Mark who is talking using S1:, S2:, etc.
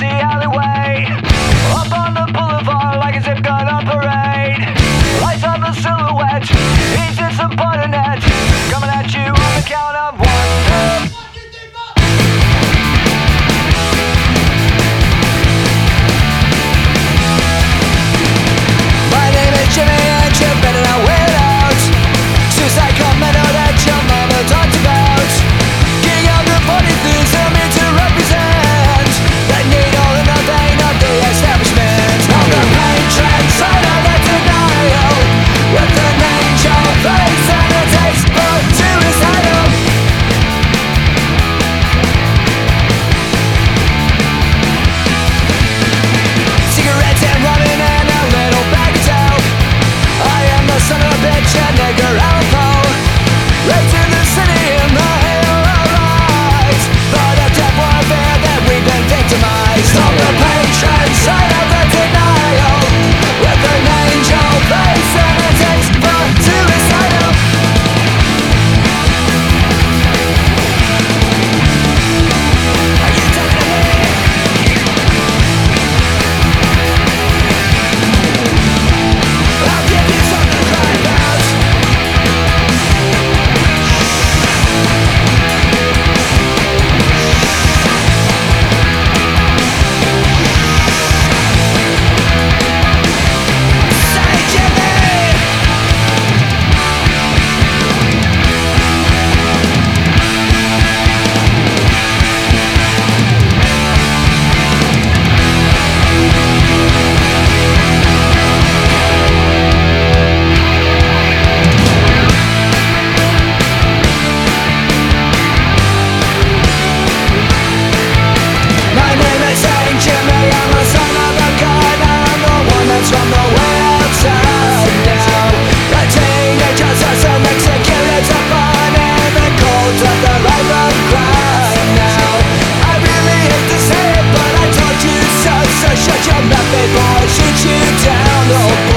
S1: the alleyway. you down, oh,